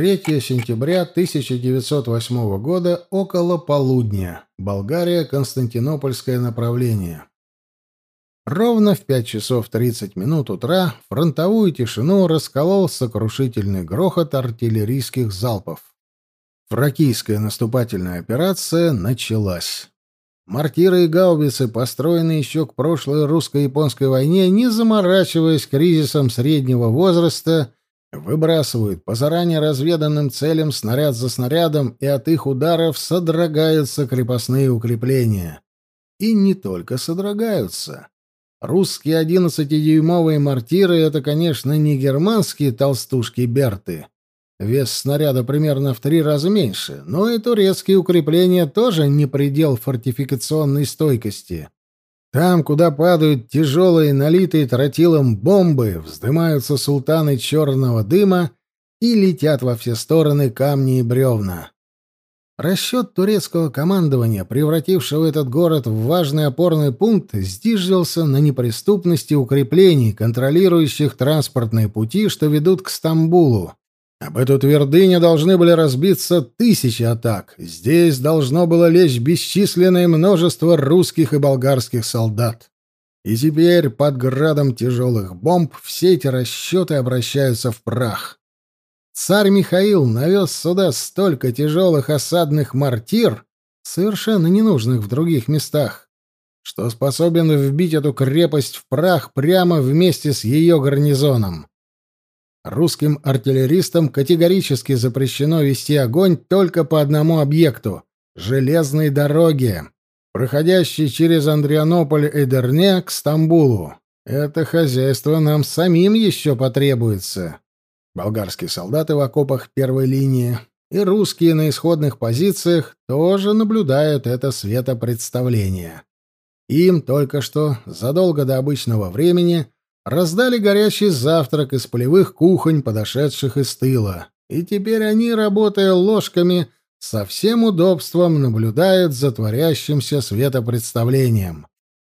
3 сентября 1908 года, около полудня. Болгария, Константинопольское направление. Ровно в 5 часов 30 минут утра фронтовую тишину расколол сокрушительный грохот артиллерийских залпов. Фракийская наступательная операция началась. Мортиры и гаубицы, построенные еще к прошлой русско-японской войне, не заморачиваясь кризисом среднего возраста, Выбрасывают по заранее разведанным целям снаряд за снарядом, и от их ударов содрогаются крепостные укрепления. И не только содрогаются. Русские 11-дюймовые мортиры — это, конечно, не германские толстушки-берты. Вес снаряда примерно в три раза меньше, но и турецкие укрепления тоже не предел фортификационной стойкости. Там, куда падают тяжелые, налитые тротилом бомбы, вздымаются султаны черного дыма и летят во все стороны камни и бревна. Расчет турецкого командования, превратившего этот город в важный опорный пункт, сдиждался на неприступности укреплений, контролирующих транспортные пути, что ведут к Стамбулу. Об эту твердыню должны были разбиться тысячи атак. Здесь должно было лечь бесчисленное множество русских и болгарских солдат. И теперь под градом тяжелых бомб все эти расчеты обращаются в прах. Царь Михаил навез сюда столько тяжелых осадных мортир, совершенно ненужных в других местах, что способен вбить эту крепость в прах прямо вместе с ее гарнизоном. Русским артиллеристам категорически запрещено вести огонь только по одному объекту — железной дороге, проходящей через Андрианополь и Дерне к Стамбулу. Это хозяйство нам самим еще потребуется. Болгарские солдаты в окопах первой линии и русские на исходных позициях тоже наблюдают это светопредставление. Им только что, задолго до обычного времени, раздали горячий завтрак из полевых кухонь, подошедших из тыла. И теперь они, работая ложками, со всем удобством наблюдают за творящимся светопредставлением.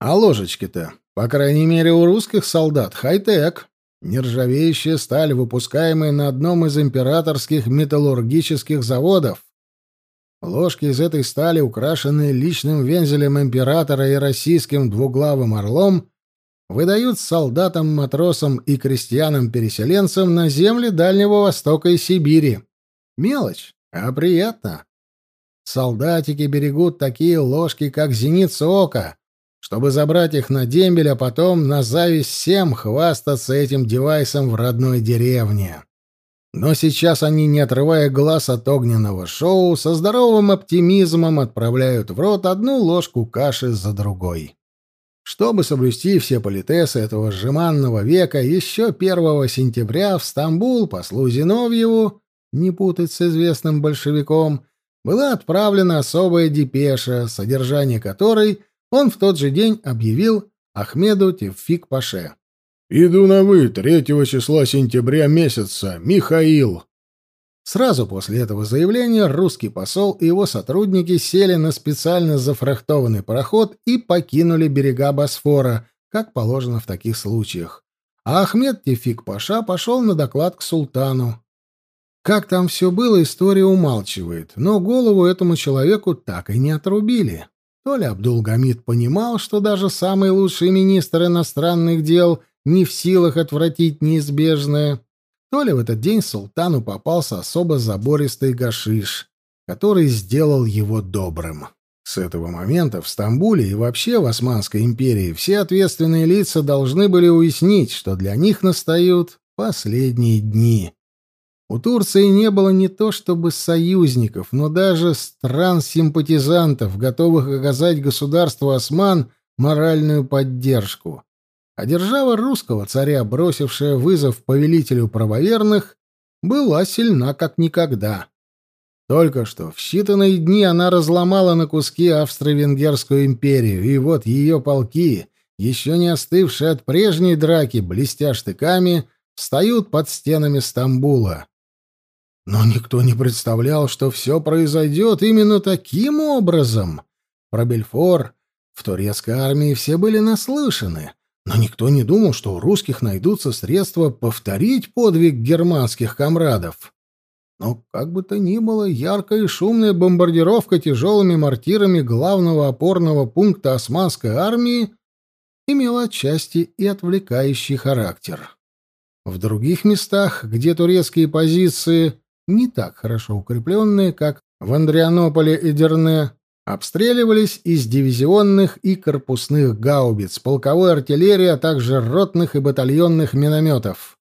А ложечки-то, по крайней мере, у русских солдат, хай-тек. Нержавеющая сталь, выпускаемая на одном из императорских металлургических заводов. Ложки из этой стали, украшенные личным вензелем императора и российским двуглавым орлом, выдают солдатам, матросам и крестьянам-переселенцам на земли Дальнего Востока и Сибири. Мелочь, а приятно. Солдатики берегут такие ложки, как зеница ока, чтобы забрать их на дембель, а потом на зависть всем хвастаться этим девайсом в родной деревне. Но сейчас они, не отрывая глаз от огненного шоу, со здоровым оптимизмом отправляют в рот одну ложку каши за другой. Чтобы соблюсти все политесы этого жеманного века, еще 1 сентября в Стамбул послу Зиновьеву, не путать с известным большевиком, была отправлена особая депеша, содержание которой он в тот же день объявил Ахмеду Тевфик-Паше. «Иду на вы 3 числа сентября месяца, Михаил!» Сразу после этого заявления русский посол и его сотрудники сели на специально зафрахтованный пароход и покинули берега Босфора, как положено в таких случаях. А Ахмед Тефик-Паша пошел на доклад к султану. Как там все было, история умалчивает, но голову этому человеку так и не отрубили. То ли Абдул-Гамид понимал, что даже самый лучший министр иностранных дел не в силах отвратить неизбежное, то ли в этот день султану попался особо забористый гашиш, который сделал его добрым. С этого момента в Стамбуле и вообще в Османской империи все ответственные лица должны были уяснить, что для них настают последние дни. У Турции не было не то чтобы союзников, но даже стран-симпатизантов, готовых оказать государству Осман моральную поддержку а держава русского царя, бросившая вызов повелителю правоверных, была сильна как никогда. Только что в считанные дни она разломала на куски Австро-Венгерскую империю, и вот ее полки, еще не остывшие от прежней драки, блестя штыками, встают под стенами Стамбула. Но никто не представлял, что все произойдет именно таким образом. Про Бельфор в турецкой армии все были наслышаны, но никто не думал, что у русских найдутся средства повторить подвиг германских комрадов. Но, как бы то ни было, яркая и шумная бомбардировка тяжелыми мортирами главного опорного пункта османской армии имела отчасти и отвлекающий характер. В других местах, где турецкие позиции не так хорошо укрепленные, как в Андрианополе и Дерне, обстреливались из дивизионных и корпусных гаубиц, полковой артиллерии, а также ротных и батальонных минометов.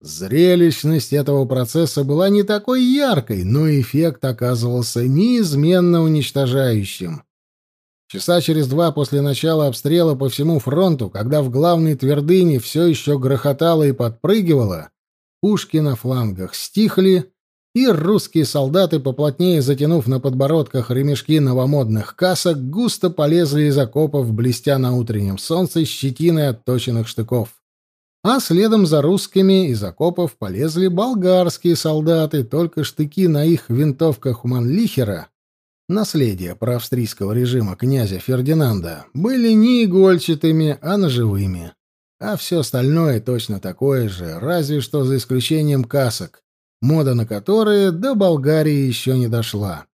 Зрелищность этого процесса была не такой яркой, но эффект оказывался неизменно уничтожающим. Часа через два после начала обстрела по всему фронту, когда в главной твердыне все еще грохотало и подпрыгивало, пушки на флангах стихли, и русские солдаты, поплотнее затянув на подбородках ремешки новомодных касок, густо полезли из окопов, блестя на утреннем солнце щетиной отточенных штыков. А следом за русскими из окопов полезли болгарские солдаты, только штыки на их винтовках Манлихера, наследие проавстрийского режима князя Фердинанда, были не игольчатыми, а ножевыми. А все остальное точно такое же, разве что за исключением касок, мода на которые до Болгарии еще не дошла.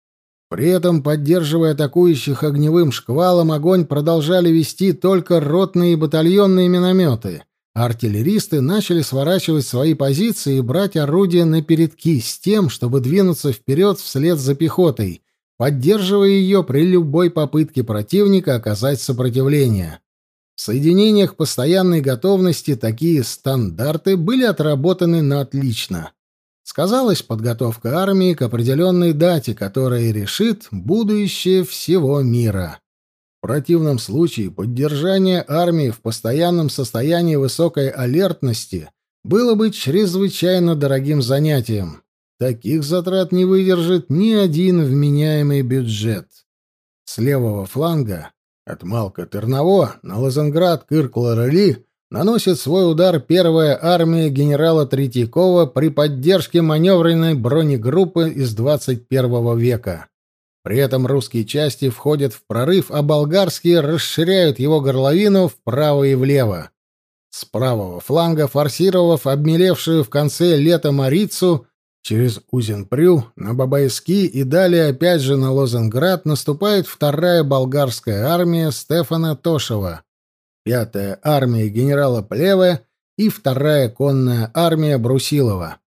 При этом, поддерживая атакующих огневым шквалом, огонь продолжали вести только ротные и батальонные минометы — артиллеристы начали сворачивать свои позиции и брать орудия на передки с тем, чтобы двинуться вперед вслед за пехотой, поддерживая ее при любой попытке противника оказать сопротивление. В соединениях постоянной готовности такие стандарты были отработаны на отлично. Сказалась подготовка армии к определенной дате, которая решит будущее всего мира. В противном случае поддержание армии в постоянном состоянии высокой алертности было бы чрезвычайно дорогим занятием. Таких затрат не выдержит ни один вменяемый бюджет. С левого фланга, от Малка Терново, на Лазенград Кыркла-Рыли наносит свой удар первая армия генерала Третьякова при поддержке маневренной бронегруппы из 21 века. При этом русские части входят в прорыв, а болгарские расширяют его горловину вправо и влево. С правого фланга, форсировав обмелевшую в конце лета Марицу, через Узенпрю, на Бабайски и далее опять же на Лозенград наступает вторая болгарская армия Стефана Тошева, пятая армия генерала Плеве и вторая конная армия Брусилова.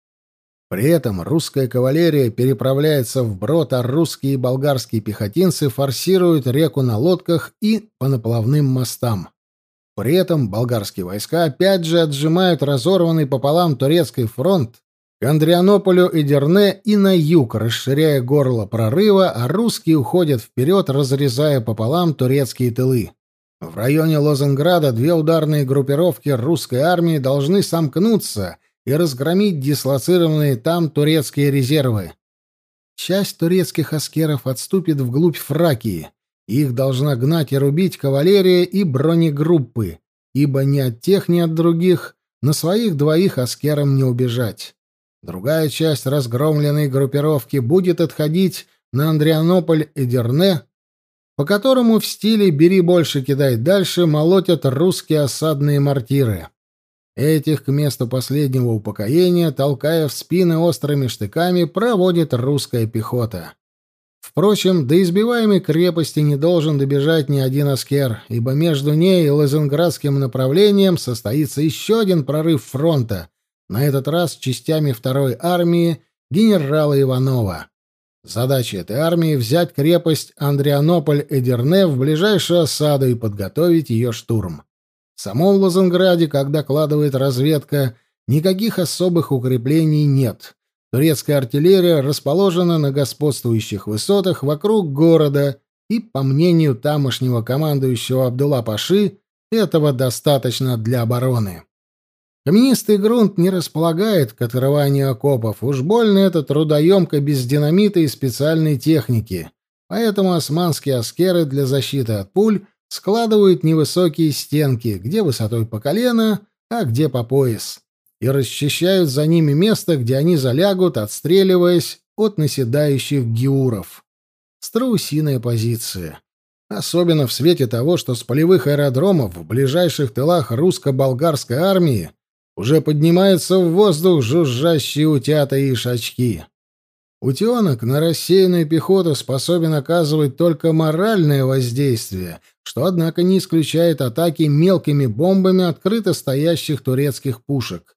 При этом русская кавалерия переправляется вброд, а русские и болгарские пехотинцы форсируют реку на лодках и по наплавным мостам. При этом болгарские войска опять же отжимают разорванный пополам турецкий фронт к Андрианополю и Дерне и на юг, расширяя горло прорыва, а русские уходят вперед, разрезая пополам турецкие тылы. В районе Лозенграда две ударные группировки русской армии должны сомкнуться — и разгромить дислоцированные там турецкие резервы. Часть турецких аскеров отступит вглубь Фракии. Их должна гнать и рубить кавалерия и бронегруппы, ибо ни от тех, ни от других на своих двоих аскерам не убежать. Другая часть разгромленной группировки будет отходить на Андрианополь и Дерне, по которому в стиле «бери больше, кидай дальше» молотят русские осадные мортиры. Этих к месту последнего упокоения, толкая в спины острыми штыками, проводит русская пехота. Впрочем, до избиваемой крепости не должен добежать ни один аскер, ибо между ней и Лазенградским направлением состоится еще один прорыв фронта, на этот раз частями второй армии генерала Иванова. Задача этой армии — взять крепость Андрианополь-Эдерне в ближайшую осаду и подготовить ее штурм. В самом Лозенграде, как докладывает разведка, никаких особых укреплений нет. Турецкая артиллерия расположена на господствующих высотах вокруг города, и, по мнению тамошнего командующего Абдулла Паши, этого достаточно для обороны. Каменистый грунт не располагает к отрыванию окопов, уж больно это трудоемко без динамита и специальной техники, поэтому османские аскеры для защиты от пуль складывают невысокие стенки, где высотой по колено, а где по пояс, и расчищают за ними место, где они залягут, отстреливаясь от наседающих геуров. Страусиная позиция. Особенно в свете того, что с полевых аэродромов в ближайших тылах русско-болгарской армии уже поднимаются в воздух жужжащие утята и ишачки. Утенок на рассеянную пехоту способен оказывать только моральное воздействие, что, однако, не исключает атаки мелкими бомбами открыто стоящих турецких пушек.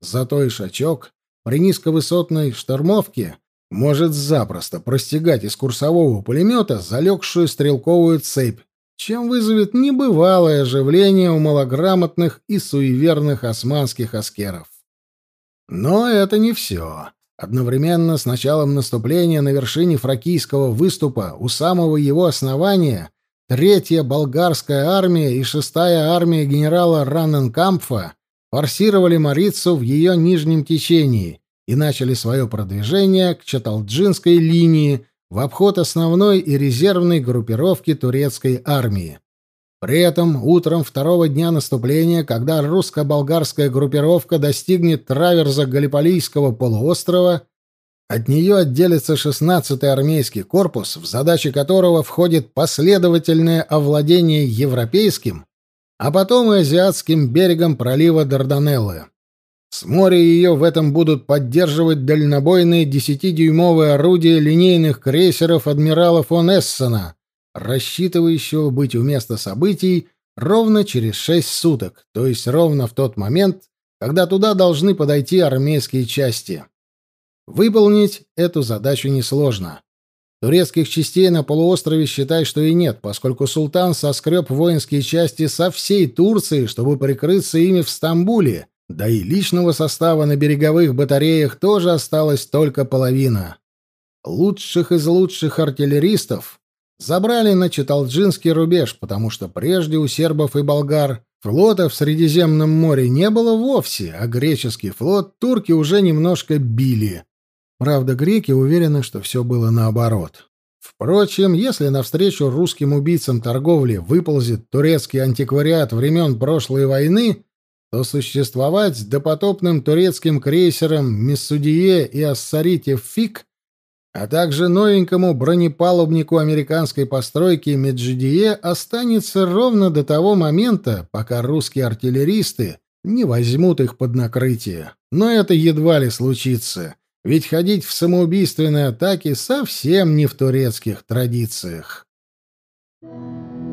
Зато Ишачок при низковысотной штормовке может запросто простигать из курсового пулемета залегшую стрелковую цепь, чем вызовет небывалое оживление у малограмотных и суеверных османских аскеров. Но это не все. Одновременно с началом наступления на вершине фракийского выступа у самого его основания Третья болгарская армия и шестая армия генерала Ранненкампфа форсировали Марицу в ее нижнем течении и начали свое продвижение к Чаталджинской линии в обход основной и резервной группировки турецкой армии. При этом утром второго дня наступления, когда русско-болгарская группировка достигнет траверза Галиполийского полуострова, от нее отделится 16-й армейский корпус, в задачи которого входит последовательное овладение европейским, а потом и азиатским берегом пролива Дарданеллы. С моря ее в этом будут поддерживать дальнобойные 10-дюймовые орудия линейных крейсеров адмирала фон Эссена, рассчитывающего быть у места событий ровно через 6 суток, то есть ровно в тот момент, когда туда должны подойти армейские части. Выполнить эту задачу несложно. Турецких частей на полуострове считай, что и нет, поскольку султан соскреб воинские части со всей Турции, чтобы прикрыться ими в Стамбуле, да и личного состава на береговых батареях тоже осталась только половина. Лучших из лучших артиллеристов забрали на Читалджинский рубеж, потому что прежде у сербов и болгар флота в Средиземном море не было вовсе, а греческий флот турки уже немножко били. Правда, греки уверены, что все было наоборот. Впрочем, если навстречу русским убийцам торговли выползет турецкий антиквариат времен прошлой войны, то существовать допотопным турецким крейсерам Миссудие и Ассарите Фик, а также новенькому бронепалубнику американской постройки Меджидие останется ровно до того момента, пока русские артиллеристы не возьмут их под накрытие. Но это едва ли случится. Ведь ходить в самоубийственные атаки совсем не в турецких традициях. Thank you.